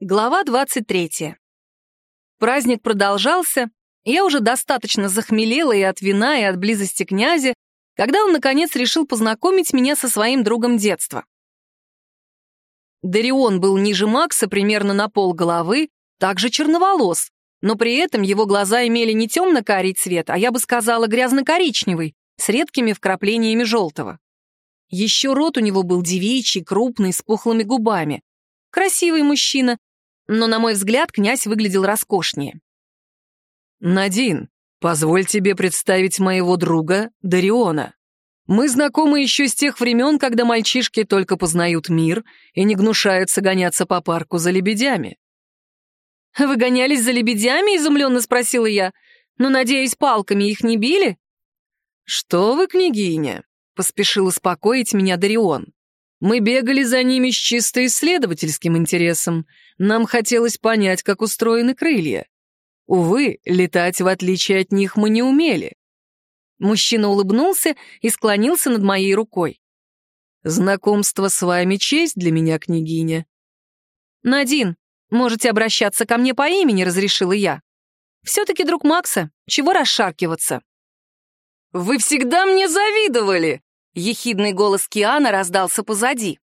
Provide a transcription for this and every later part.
Глава 23. Праздник продолжался, я уже достаточно захмелела и от вина, и от близости князя, когда он, наконец, решил познакомить меня со своим другом детства. Дарион был ниже Макса примерно на пол головы, также черноволос, но при этом его глаза имели не темно-карий цвет, а я бы сказала грязно-коричневый, с редкими вкраплениями желтого. Еще рот у него был девичий, крупный, с пухлыми губами. Красивый мужчина, но, на мой взгляд, князь выглядел роскошнее. «Надин, позволь тебе представить моего друга Дариона. Мы знакомы еще с тех времен, когда мальчишки только познают мир и не гнушаются гоняться по парку за лебедями». «Вы гонялись за лебедями?» — изумленно спросила я. «Но, надеюсь, палками их не били?» «Что вы, княгиня?» — поспешил успокоить меня Дарион. Мы бегали за ними с чисто исследовательским интересом. Нам хотелось понять, как устроены крылья. Увы, летать, в отличие от них, мы не умели. Мужчина улыбнулся и склонился над моей рукой. «Знакомство с вами честь для меня, княгиня». «Надин, можете обращаться ко мне по имени», — разрешила я. «Все-таки друг Макса, чего расшаркиваться?» «Вы всегда мне завидовали!» Ехидный голос Киана раздался позади.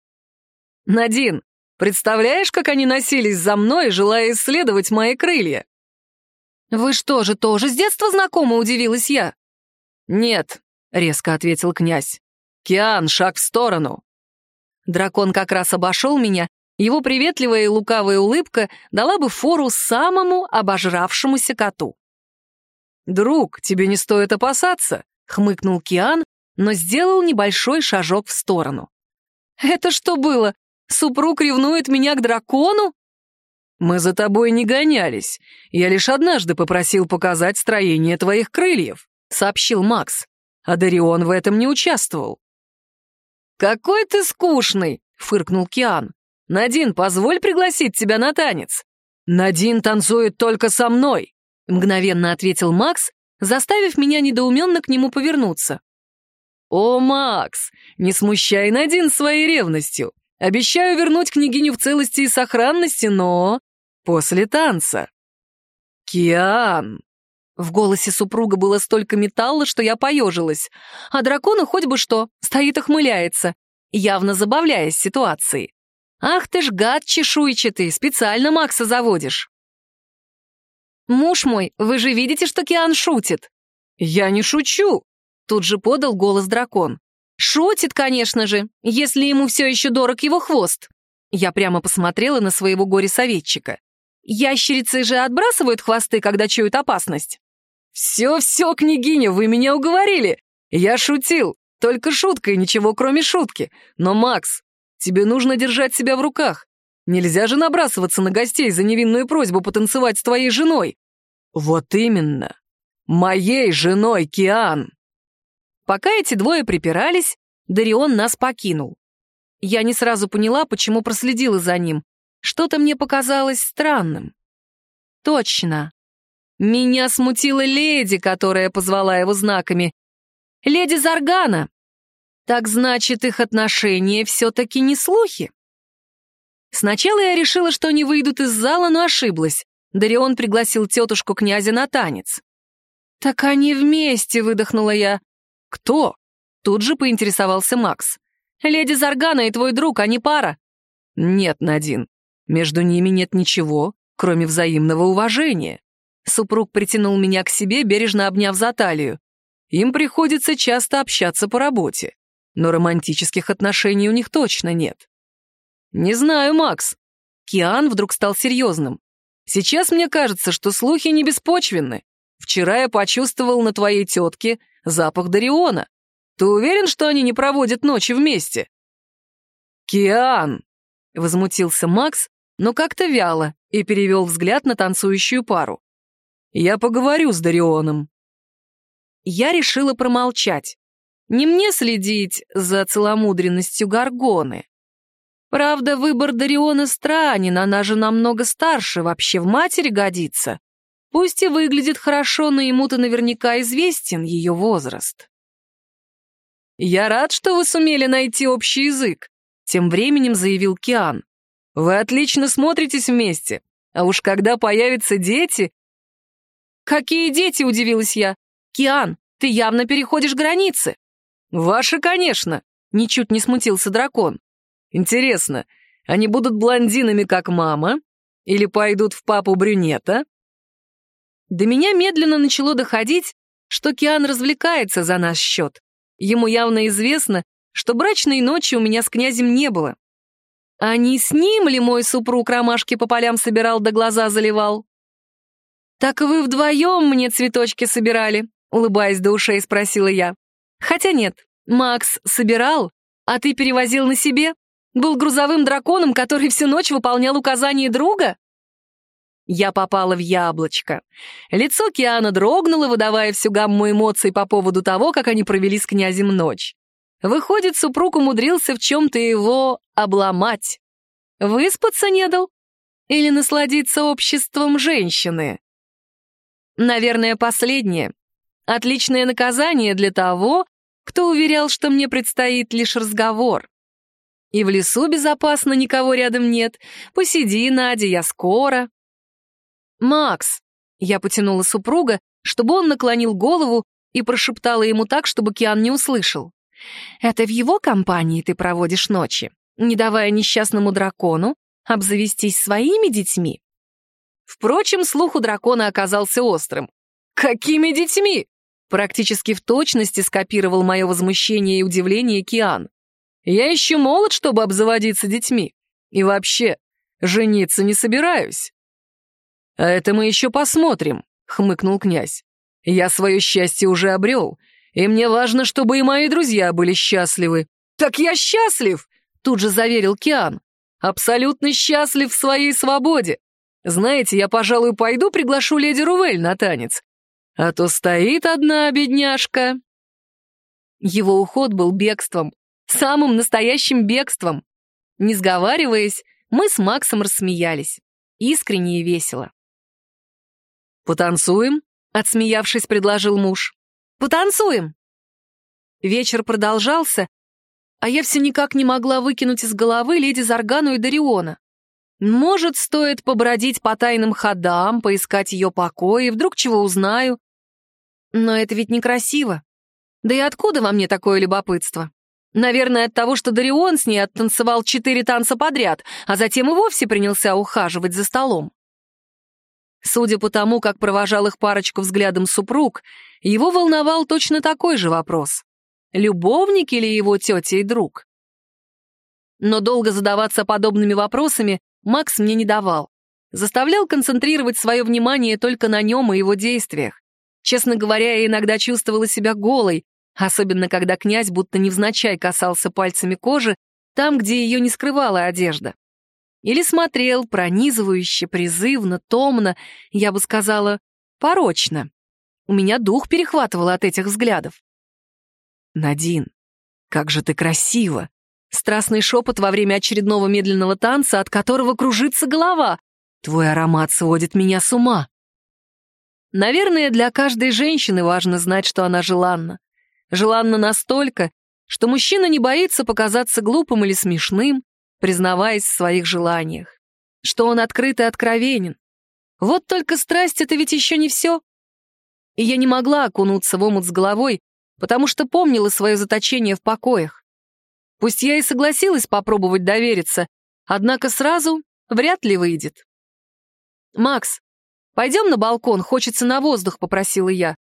«Надин, представляешь, как они носились за мной, желая исследовать мои крылья?» «Вы что же, тоже с детства знакомы?» — удивилась я. «Нет», — резко ответил князь. «Киан, шаг в сторону». Дракон как раз обошел меня, его приветливая и лукавая улыбка дала бы фору самому обожравшемуся коту. «Друг, тебе не стоит опасаться», — хмыкнул Киан, но сделал небольшой шажок в сторону. «Это что было? Супруг ревнует меня к дракону?» «Мы за тобой не гонялись. Я лишь однажды попросил показать строение твоих крыльев», — сообщил Макс. А Дарион в этом не участвовал. «Какой ты скучный!» — фыркнул Киан. «Надин, позволь пригласить тебя на танец». «Надин танцует только со мной», — мгновенно ответил Макс, заставив меня недоуменно к нему повернуться. «О, Макс, не смущай Надин своей ревностью. Обещаю вернуть княгиню в целости и сохранности, но после танца». «Киан!» В голосе супруга было столько металла, что я поежилась. А дракону хоть бы что, стоит охмыляется, явно забавляясь ситуацией. «Ах ты ж гад чешуйчатый, специально Макса заводишь!» «Муж мой, вы же видите, что Киан шутит?» «Я не шучу!» Тут же подал голос дракон. «Шутит, конечно же, если ему все еще дорог его хвост». Я прямо посмотрела на своего горе-советчика. «Ящерицы же отбрасывают хвосты, когда чуют опасность». «Все-все, княгиня, вы меня уговорили. Я шутил, только шутка и ничего кроме шутки. Но, Макс, тебе нужно держать себя в руках. Нельзя же набрасываться на гостей за невинную просьбу потанцевать с твоей женой». «Вот именно. Моей женой, Киан!» Пока эти двое припирались, Дарион нас покинул. Я не сразу поняла, почему проследила за ним. Что-то мне показалось странным. Точно. Меня смутила леди, которая позвала его знаками. Леди Заргана. Так значит, их отношения все-таки не слухи? Сначала я решила, что они выйдут из зала, но ошиблась. Дарион пригласил тетушку князя на танец. «Так они вместе», — выдохнула я. «Кто?» — тут же поинтересовался Макс. «Леди Заргана и твой друг, они пара». «Нет, Надин, между ними нет ничего, кроме взаимного уважения». Супруг притянул меня к себе, бережно обняв за талию. Им приходится часто общаться по работе, но романтических отношений у них точно нет. «Не знаю, Макс». Киан вдруг стал серьезным. «Сейчас мне кажется, что слухи не беспочвенны. Вчера я почувствовал на твоей тетке запах Дариона. Ты уверен, что они не проводят ночи вместе?» «Киан!» — возмутился Макс, но как-то вяло и перевел взгляд на танцующую пару. «Я поговорю с Дарионом». Я решила промолчать. Не мне следить за целомудренностью Гаргоны. Правда, выбор Дариона странен, она же намного старше, вообще в матери годится. Пусть и выглядит хорошо, но ему-то наверняка известен ее возраст. «Я рад, что вы сумели найти общий язык», — тем временем заявил Киан. Вы отлично смотритесь вместе. А уж когда появятся дети...» «Какие дети?» — удивилась я. «Киан, ты явно переходишь границы». «Ваши, конечно», — ничуть не смутился дракон. «Интересно, они будут блондинами, как мама? Или пойдут в папу брюнета?» До меня медленно начало доходить, что Киан развлекается за наш счет. Ему явно известно, что брачной ночи у меня с князем не было. А не с ним ли мой супруг ромашки по полям собирал да глаза заливал? «Так вы вдвоем мне цветочки собирали?» Улыбаясь до ушей, спросила я. «Хотя нет, Макс собирал, а ты перевозил на себе? Был грузовым драконом, который всю ночь выполнял указания друга?» Я попала в яблочко. Лицо Киана дрогнуло, выдавая всю гамму эмоций по поводу того, как они провели с князем ночь. Выходит, супруг умудрился в чем-то его обломать. Выспаться не дал? Или насладиться обществом женщины? Наверное, последнее. Отличное наказание для того, кто уверял, что мне предстоит лишь разговор. И в лесу безопасно, никого рядом нет. Посиди, Надя, я скоро. «Макс!» — я потянула супруга, чтобы он наклонил голову и прошептала ему так, чтобы Киан не услышал. «Это в его компании ты проводишь ночи, не давая несчастному дракону обзавестись своими детьми?» Впрочем, слух у дракона оказался острым. «Какими детьми?» Практически в точности скопировал мое возмущение и удивление Киан. «Я еще молод, чтобы обзаводиться детьми. И вообще, жениться не собираюсь». «А это мы еще посмотрим», — хмыкнул князь. «Я свое счастье уже обрел, и мне важно, чтобы и мои друзья были счастливы». «Так я счастлив!» — тут же заверил Киан. «Абсолютно счастлив в своей свободе. Знаете, я, пожалуй, пойду приглашу леди Рувель на танец. А то стоит одна бедняжка». Его уход был бегством, самым настоящим бегством. Не сговариваясь, мы с Максом рассмеялись. Искренне и весело. «Потанцуем?» — отсмеявшись, предложил муж. «Потанцуем!» Вечер продолжался, а я все никак не могла выкинуть из головы леди Заргану и Дариона. Может, стоит побродить по тайным ходам, поискать ее покои, вдруг чего узнаю. Но это ведь некрасиво. Да и откуда во мне такое любопытство? Наверное, от того, что Дарион с ней оттанцевал четыре танца подряд, а затем и вовсе принялся ухаживать за столом. Судя по тому, как провожал их парочку взглядом супруг, его волновал точно такой же вопрос. Любовник или его тетя и друг? Но долго задаваться подобными вопросами Макс мне не давал. Заставлял концентрировать свое внимание только на нем и его действиях. Честно говоря, я иногда чувствовала себя голой, особенно когда князь будто невзначай касался пальцами кожи там, где ее не скрывала одежда. Или смотрел пронизывающе, призывно, томно, я бы сказала, порочно. У меня дух перехватывал от этих взглядов. «Надин, как же ты красива!» Страстный шепот во время очередного медленного танца, от которого кружится голова. Твой аромат сводит меня с ума. Наверное, для каждой женщины важно знать, что она желанна. Желанна настолько, что мужчина не боится показаться глупым или смешным, признаваясь в своих желаниях. Что он открыт и откровенен. Вот только страсть — это ведь еще не все. И я не могла окунуться в омут с головой, потому что помнила свое заточение в покоях. Пусть я и согласилась попробовать довериться, однако сразу вряд ли выйдет. «Макс, пойдем на балкон, хочется на воздух», — попросила я.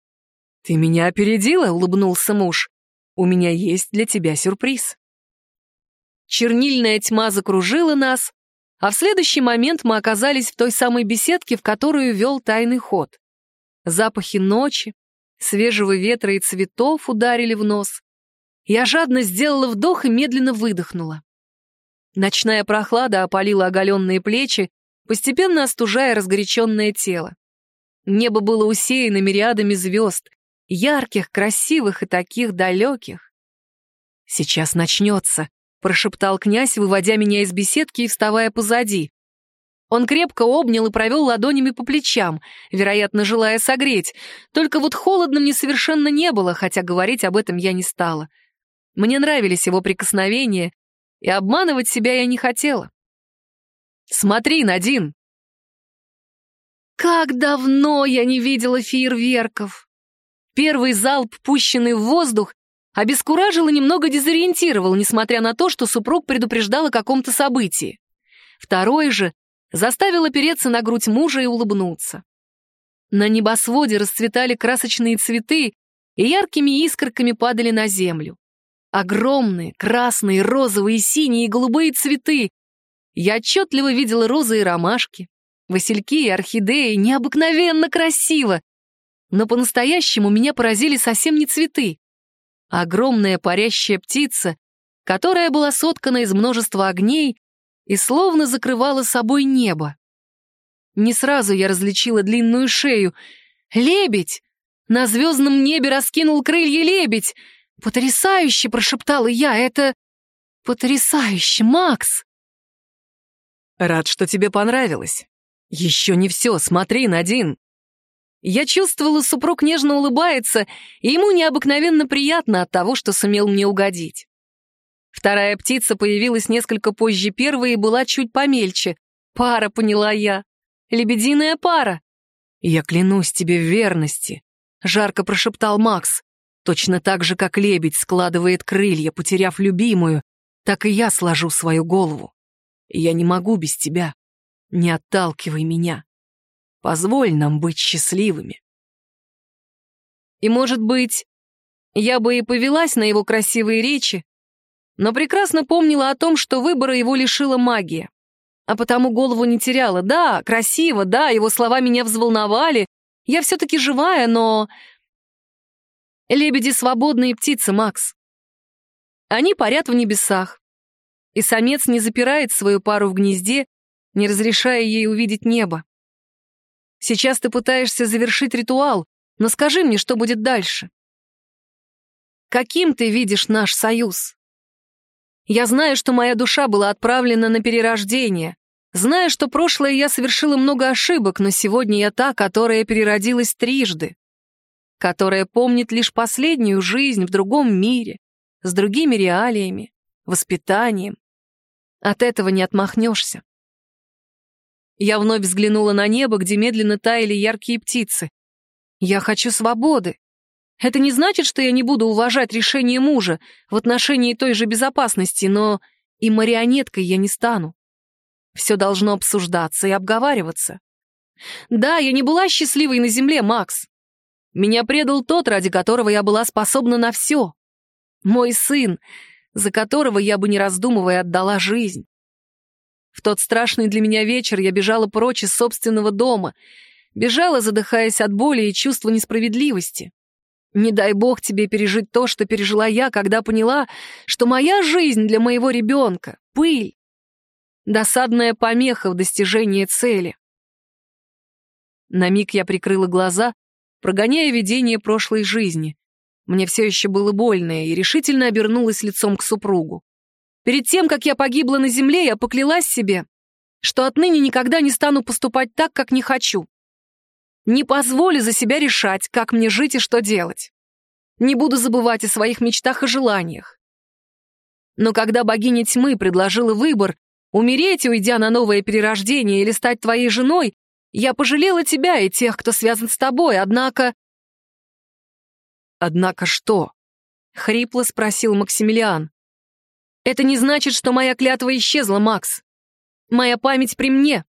«Ты меня опередила», — улыбнулся муж. «У меня есть для тебя сюрприз». Чернильная тьма закружила нас, а в следующий момент мы оказались в той самой беседке, в которую вел тайный ход. Запахи ночи, свежего ветра и цветов ударили в нос. Я жадно сделала вдох и медленно выдохнула. Ночная прохлада опалила оголенные плечи, постепенно остужая разгоряченное тело. Небо было усеяно мириадами звезд, ярких, красивых и таких далеких. «Сейчас начнется», — прошептал князь, выводя меня из беседки и вставая позади. Он крепко обнял и провел ладонями по плечам, вероятно, желая согреть, только вот холодно мне совершенно не было, хотя говорить об этом я не стала. Мне нравились его прикосновения, и обманывать себя я не хотела. Смотри, Надин!» Как давно я не видела фейерверков! Первый залп, пущенный в воздух, обескуражил и немного дезориентировал, несмотря на то, что супруг предупреждал о каком-то событии. Второй же заставил опереться на грудь мужа и улыбнуться. На небосводе расцветали красочные цветы и яркими искорками падали на землю. Огромные красные, розовые, синие и голубые цветы. Я отчетливо видела розы и ромашки, васильки и орхидеи, необыкновенно красиво. Но по-настоящему меня поразили совсем не цветы. Огромная парящая птица, которая была соткана из множества огней и словно закрывала собой небо. Не сразу я различила длинную шею. «Лебедь!» На звездном небе раскинул крылья лебедь. «Потрясающе!» — прошептала я. «Это потрясающе, Макс!» «Рад, что тебе понравилось. Еще не все, смотри, Надин!» Я чувствовала, супруг нежно улыбается, и ему необыкновенно приятно от того, что сумел мне угодить. Вторая птица появилась несколько позже первой и была чуть помельче. Пара, поняла я. Лебединая пара. Я клянусь тебе в верности, жарко прошептал Макс. Точно так же, как лебедь складывает крылья, потеряв любимую, так и я сложу свою голову. Я не могу без тебя. Не отталкивай меня. Позволь нам быть счастливыми. И, может быть, я бы и повелась на его красивые речи, но прекрасно помнила о том, что выбора его лишила магия. А потому голову не теряла. Да, красиво, да, его слова меня взволновали. Я все-таки живая, но... Лебеди — свободные птицы, Макс. Они парят в небесах. И самец не запирает свою пару в гнезде, не разрешая ей увидеть небо. Сейчас ты пытаешься завершить ритуал, но скажи мне, что будет дальше. Каким ты видишь наш союз? Я знаю, что моя душа была отправлена на перерождение. Знаю, что прошлое я совершила много ошибок, но сегодня я та, которая переродилась трижды. Которая помнит лишь последнюю жизнь в другом мире, с другими реалиями, воспитанием. От этого не отмахнешься. Я вновь взглянула на небо, где медленно таяли яркие птицы. Я хочу свободы. Это не значит, что я не буду уважать решение мужа в отношении той же безопасности, но и марионеткой я не стану. Все должно обсуждаться и обговариваться. Да, я не была счастливой на земле, Макс. Меня предал тот, ради которого я была способна на все. Мой сын, за которого я бы не раздумывая отдала жизнь. В тот страшный для меня вечер я бежала прочь из собственного дома, бежала, задыхаясь от боли и чувства несправедливости. Не дай бог тебе пережить то, что пережила я, когда поняла, что моя жизнь для моего ребенка — пыль. Досадная помеха в достижении цели. На миг я прикрыла глаза, прогоняя видение прошлой жизни. Мне все еще было больно, и решительно обернулась лицом к супругу. Перед тем, как я погибла на земле, я поклялась себе, что отныне никогда не стану поступать так, как не хочу. Не позволю за себя решать, как мне жить и что делать. Не буду забывать о своих мечтах и желаниях. Но когда богиня тьмы предложила выбор умереть, уйдя на новое перерождение или стать твоей женой, я пожалела тебя и тех, кто связан с тобой, однако... «Однако что?» — хрипло спросил Максимилиан. «Это не значит, что моя клятва исчезла, Макс. Моя память при мне,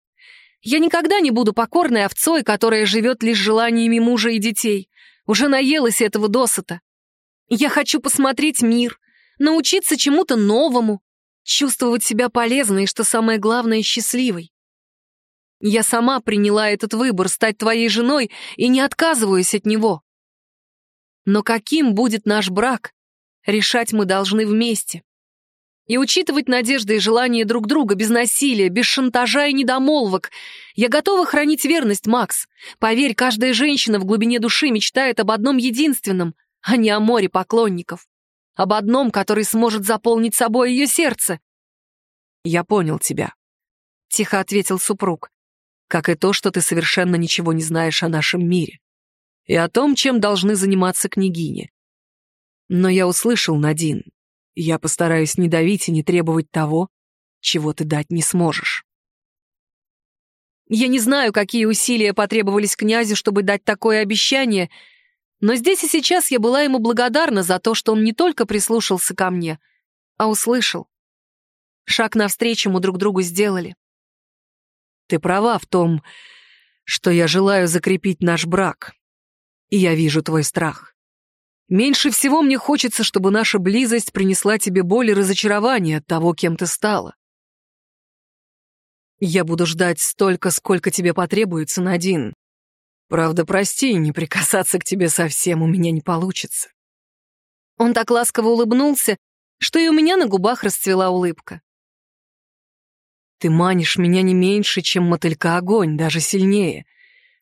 я никогда не буду покорной овцой, которая живет лишь желаниями мужа и детей. Уже наелась этого досыта. Я хочу посмотреть мир, научиться чему-то новому, чувствовать себя полезной и, что самое главное, счастливой. Я сама приняла этот выбор стать твоей женой и не отказываюсь от него. Но каким будет наш брак, решать мы должны вместе и учитывать надежды и желания друг друга без насилия, без шантажа и недомолвок. Я готова хранить верность, Макс. Поверь, каждая женщина в глубине души мечтает об одном единственном, а не о море поклонников. Об одном, который сможет заполнить собой ее сердце. «Я понял тебя», — тихо ответил супруг, «как и то, что ты совершенно ничего не знаешь о нашем мире и о том, чем должны заниматься княгини. Но я услышал, Надин, я постараюсь не давить и не требовать того, чего ты дать не сможешь. Я не знаю, какие усилия потребовались князю, чтобы дать такое обещание, но здесь и сейчас я была ему благодарна за то, что он не только прислушался ко мне, а услышал. Шаг навстречу мы друг другу сделали. Ты права в том, что я желаю закрепить наш брак. И я вижу твой страх. Меньше всего мне хочется, чтобы наша близость принесла тебе боль и разочарование от того, кем ты стала. Я буду ждать столько, сколько тебе потребуется, Надин. Правда, прости, не прикасаться к тебе совсем у меня не получится. Он так ласково улыбнулся, что и у меня на губах расцвела улыбка. Ты манишь меня не меньше, чем мотылька огонь, даже сильнее.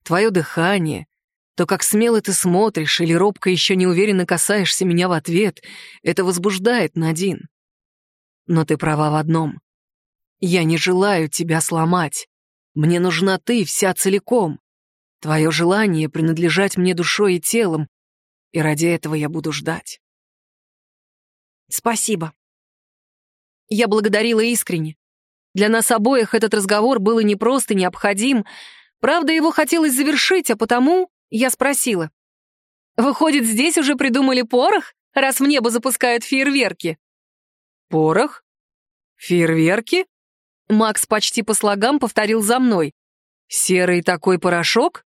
Твое дыхание, то, как смело ты смотришь или робко еще неуверенно касаешься меня в ответ, это возбуждает, Надин. Но ты права в одном. Я не желаю тебя сломать. Мне нужна ты вся целиком. Твое желание принадлежать мне душой и телом, и ради этого я буду ждать. Спасибо. Я благодарила искренне. Для нас обоих этот разговор был и не просто необходим. Правда, его хотелось завершить, а потому я спросила. «Выходит, здесь уже придумали порох, раз в небо запускают фейерверки?» «Порох? Фейерверки?» Макс почти по слогам повторил за мной. «Серый такой порошок?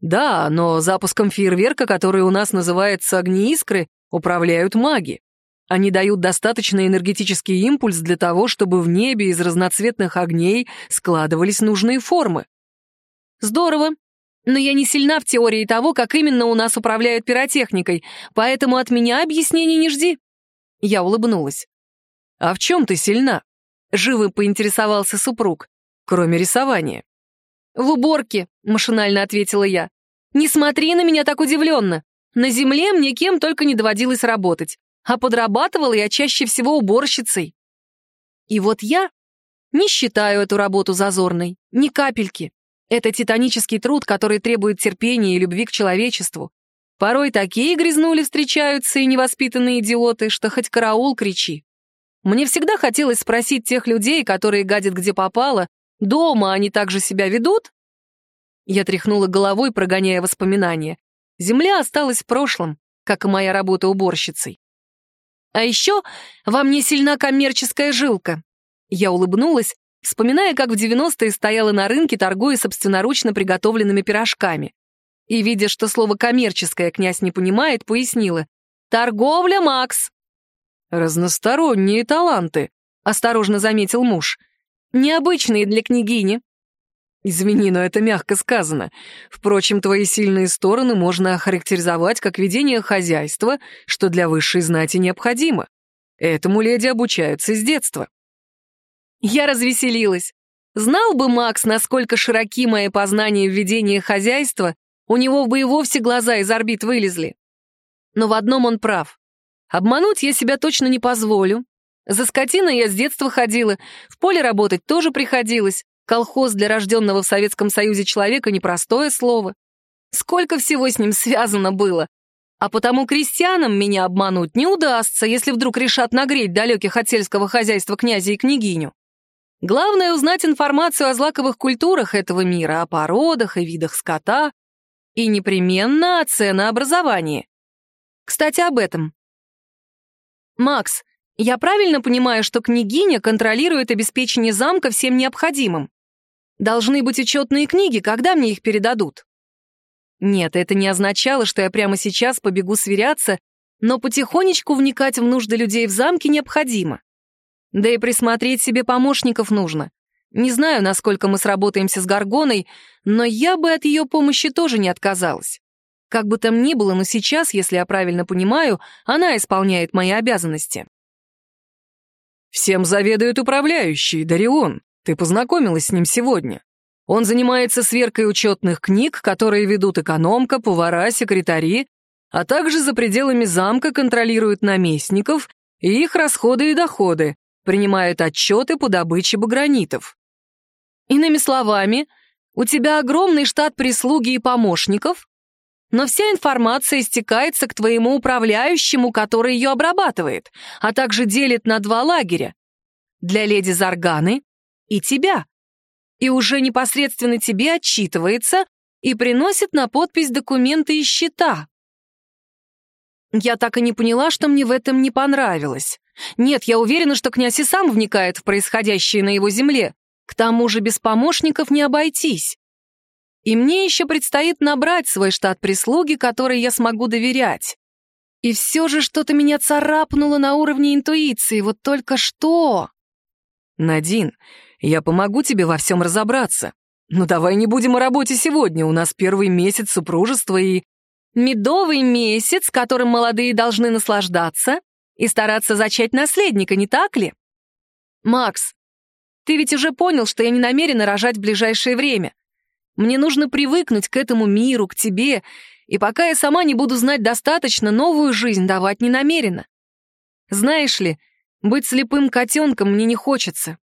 Да, но запуском фейерверка, который у нас называется огнеискры, управляют маги. Они дают достаточный энергетический импульс для того, чтобы в небе из разноцветных огней складывались нужные формы. Здорово. Но я не сильна в теории того, как именно у нас управляют пиротехникой, поэтому от меня объяснений не жди. Я улыбнулась. А в чем ты сильна? Живо поинтересовался супруг, кроме рисования. В уборке, машинально ответила я. Не смотри на меня так удивленно. На земле мне кем только не доводилось работать а подрабатывала я чаще всего уборщицей. И вот я не считаю эту работу зазорной, ни капельки. Это титанический труд, который требует терпения и любви к человечеству. Порой такие грязнули встречаются и невоспитанные идиоты, что хоть караул кричи. Мне всегда хотелось спросить тех людей, которые гадят где попало, дома они так же себя ведут? Я тряхнула головой, прогоняя воспоминания. Земля осталась в прошлом, как и моя работа уборщицей. А еще во мне сильна коммерческая жилка. Я улыбнулась, вспоминая, как в 90-е стояла на рынке, торгуя собственноручно приготовленными пирожками. И, видя, что слово «коммерческое» князь не понимает, пояснила. «Торговля, Макс!» «Разносторонние таланты», — осторожно заметил муж. «Необычные для княгини», Извини, но это мягко сказано. Впрочем, твои сильные стороны можно охарактеризовать как ведение хозяйства, что для высшей знати необходимо. Этому леди обучаются с детства. Я развеселилась. Знал бы Макс, насколько широки мои познания в ведении хозяйства, у него бы и вовсе глаза из орбит вылезли. Но в одном он прав. Обмануть я себя точно не позволю. За скотиной я с детства ходила, в поле работать тоже приходилось, Колхоз для рожденного в Советском Союзе человека — непростое слово. Сколько всего с ним связано было. А потому крестьянам меня обмануть не удастся, если вдруг решат нагреть далеких от сельского хозяйства князя и княгиню. Главное — узнать информацию о злаковых культурах этого мира, о породах и видах скота, и непременно о ценообразовании. Кстати, об этом. Макс, я правильно понимаю, что княгиня контролирует обеспечение замка всем необходимым? Должны быть учетные книги, когда мне их передадут? Нет, это не означало, что я прямо сейчас побегу сверяться, но потихонечку вникать в нужды людей в замке необходимо. Да и присмотреть себе помощников нужно. Не знаю, насколько мы сработаемся с Гаргоной, но я бы от ее помощи тоже не отказалась. Как бы там ни было, но сейчас, если я правильно понимаю, она исполняет мои обязанности. «Всем заведует управляющий, Дарион», ты познакомилась с ним сегодня. Он занимается сверкой учетных книг, которые ведут экономка, повара, секретари, а также за пределами замка контролирует наместников и их расходы и доходы, принимает отчеты по добыче багранитов. Иными словами, у тебя огромный штат прислуги и помощников, но вся информация стекается к твоему управляющему, который ее обрабатывает, а также делит на два лагеря. Для леди Зарганы и тебя. и уже непосредственно тебе отчитывается и приносит на подпись документы и счета. Я так и не поняла, что мне в этом не понравилось. Нет, я уверена, что князь и сам вникает в происходящее на его земле. К тому же без помощников не обойтись. И мне еще предстоит набрать свой штат прислуги, которой я смогу доверять. И все же что-то меня царапнуло на уровне интуиции, вот только что. Надин, я помогу тебе во всем разобраться. Но давай не будем о работе сегодня, у нас первый месяц супружества и... Медовый месяц, которым молодые должны наслаждаться и стараться зачать наследника, не так ли? Макс, ты ведь уже понял, что я не намерена рожать в ближайшее время. Мне нужно привыкнуть к этому миру, к тебе, и пока я сама не буду знать достаточно, новую жизнь давать не намерена. Знаешь ли, быть слепым котенком мне не хочется.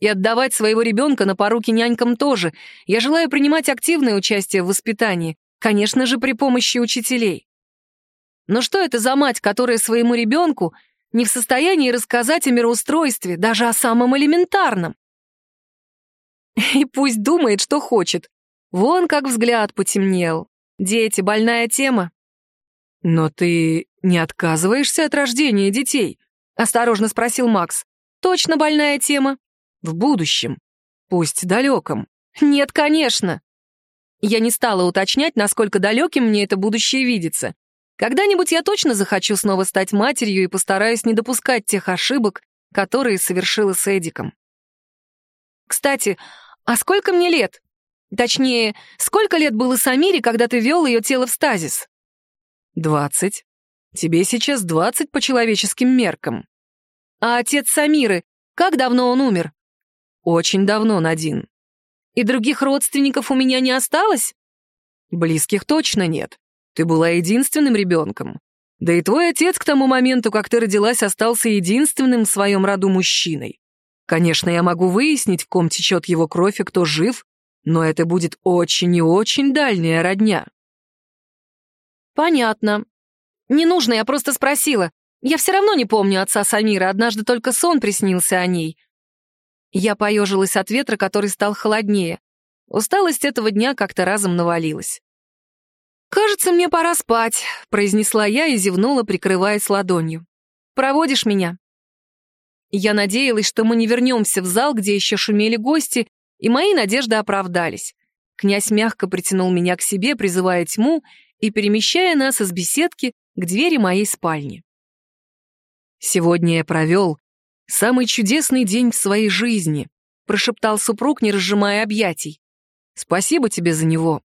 И отдавать своего ребенка на поруки нянькам тоже. Я желаю принимать активное участие в воспитании, Конечно же, при помощи учителей. Но что это за мать, которая своему ребенку не в состоянии рассказать о мироустройстве, даже о самом элементарном? И пусть думает, что хочет. Вон как взгляд потемнел. Дети — больная тема. «Но ты не отказываешься от рождения детей?» — осторожно спросил Макс. «Точно больная тема?» «В будущем. Пусть далеком». «Нет, конечно. Я не стала уточнять, насколько далеким мне это будущее видится. Когда-нибудь я точно захочу снова стать матерью и постараюсь не допускать тех ошибок, которые совершила с Эдиком. Кстати, а сколько мне лет? Точнее, сколько лет было Самире, когда ты вел ее тело в стазис? Двадцать. Тебе сейчас двадцать по человеческим меркам. А отец Самиры, как давно он умер? Очень давно, Надин. И других родственников у меня не осталось? Близких точно нет. Ты была единственным ребенком. Да и твой отец к тому моменту, как ты родилась, остался единственным в своем роду мужчиной. Конечно, я могу выяснить, в ком течет его кровь и кто жив, но это будет очень и очень дальняя родня. Понятно. Не нужно, я просто спросила. Я все равно не помню отца Самира, однажды только сон приснился о ней. Я поежилась от ветра, который стал холоднее. Усталость этого дня как-то разом навалилась. «Кажется, мне пора спать», — произнесла я и зевнула, прикрываясь ладонью. «Проводишь меня?» Я надеялась, что мы не вернемся в зал, где еще шумели гости, и мои надежды оправдались. Князь мягко притянул меня к себе, призывая тьму и перемещая нас из беседки к двери моей спальни. Сегодня я провел «Самый чудесный день в своей жизни», — прошептал супруг, не разжимая объятий. «Спасибо тебе за него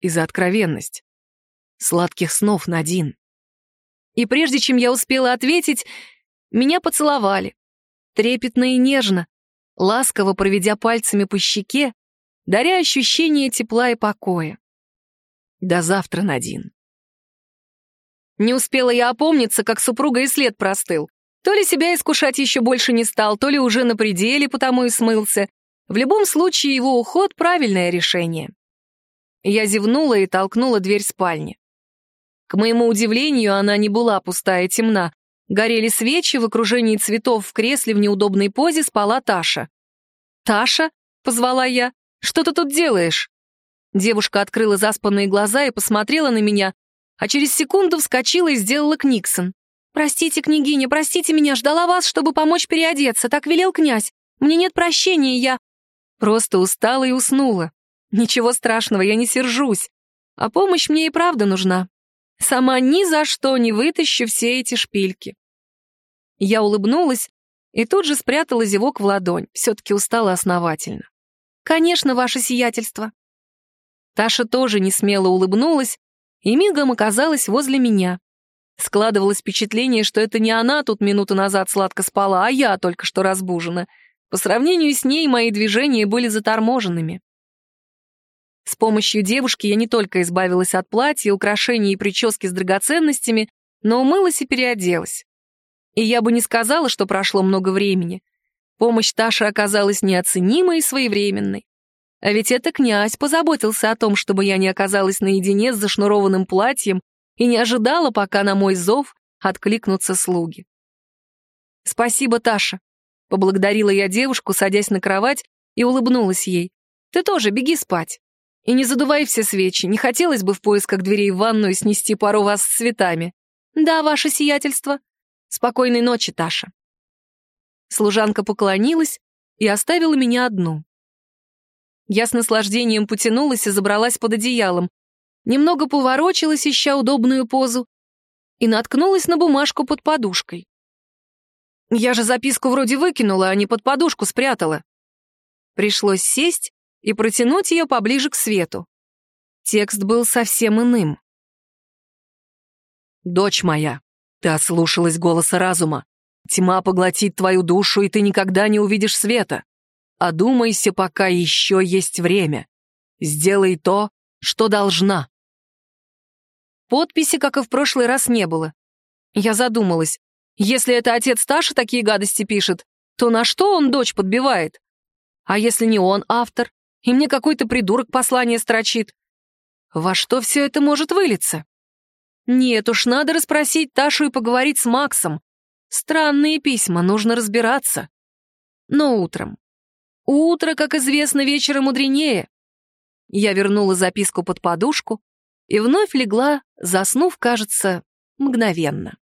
и за откровенность. Сладких снов, Надин». И прежде чем я успела ответить, меня поцеловали. Трепетно и нежно, ласково проведя пальцами по щеке, даря ощущение тепла и покоя. До завтра, Надин. Не успела я опомниться, как супруга и след простыл. То ли себя искушать еще больше не стал, то ли уже на пределе, потому и смылся. В любом случае, его уход — правильное решение. Я зевнула и толкнула дверь спальни. К моему удивлению, она не была пустая и темна. Горели свечи, в окружении цветов в кресле в неудобной позе спала Таша. «Таша?» — позвала я. «Что ты тут делаешь?» Девушка открыла заспанные глаза и посмотрела на меня, а через секунду вскочила и сделала книксон. «Простите, княгиня, простите меня, ждала вас, чтобы помочь переодеться, так велел князь. Мне нет прощения, я...» Просто устала и уснула. Ничего страшного, я не сержусь. А помощь мне и правда нужна. Сама ни за что не вытащу все эти шпильки. Я улыбнулась и тут же спрятала зевок в ладонь, все-таки устала основательно. «Конечно, ваше сиятельство». Таша тоже не смело улыбнулась и мигом оказалась возле меня. Складывалось впечатление, что это не она тут минуту назад сладко спала, а я только что разбужена. По сравнению с ней мои движения были заторможенными. С помощью девушки я не только избавилась от платья, украшений и прически с драгоценностями, но умылась и переоделась. И я бы не сказала, что прошло много времени. Помощь Таши оказалась неоценимой и своевременной. А ведь это князь позаботился о том, чтобы я не оказалась наедине с зашнурованным платьем и не ожидала, пока на мой зов откликнутся слуги. «Спасибо, Таша», — поблагодарила я девушку, садясь на кровать, и улыбнулась ей. Ты тоже беги спать. И не задувай все свечи, не хотелось бы в поисках дверей в ванную снести пару вас с цветами. Да, ваше сиятельство. Спокойной ночи, Таша. Служанка поклонилась и оставила меня одну. Я с наслаждением потянулась и забралась под одеялом, немного поворочилась, ища удобную позу, и наткнулась на бумажку под подушкой. Я же записку вроде выкинула, а не под подушку спрятала. Пришлось сесть и протянуть ее поближе к свету. Текст был совсем иным. «Дочь моя, ты ослушалась голоса разума. Тьма поглотит твою душу, и ты никогда не увидишь света. Одумайся, пока еще есть время. Сделай то, что должна». Подписи, как и в прошлый раз, не было. Я задумалась. Если это отец Таши такие гадости пишет, то на что он дочь подбивает? А если не он автор, и мне какой-то придурок послание строчит? Во что все это может вылиться? Нет уж, надо расспросить Ташу и поговорить с Максом. Странные письма, нужно разбираться. Но утром. Утро, как известно, вечера мудренее. Я вернула записку под подушку и вновь легла, заснув, кажется, мгновенно.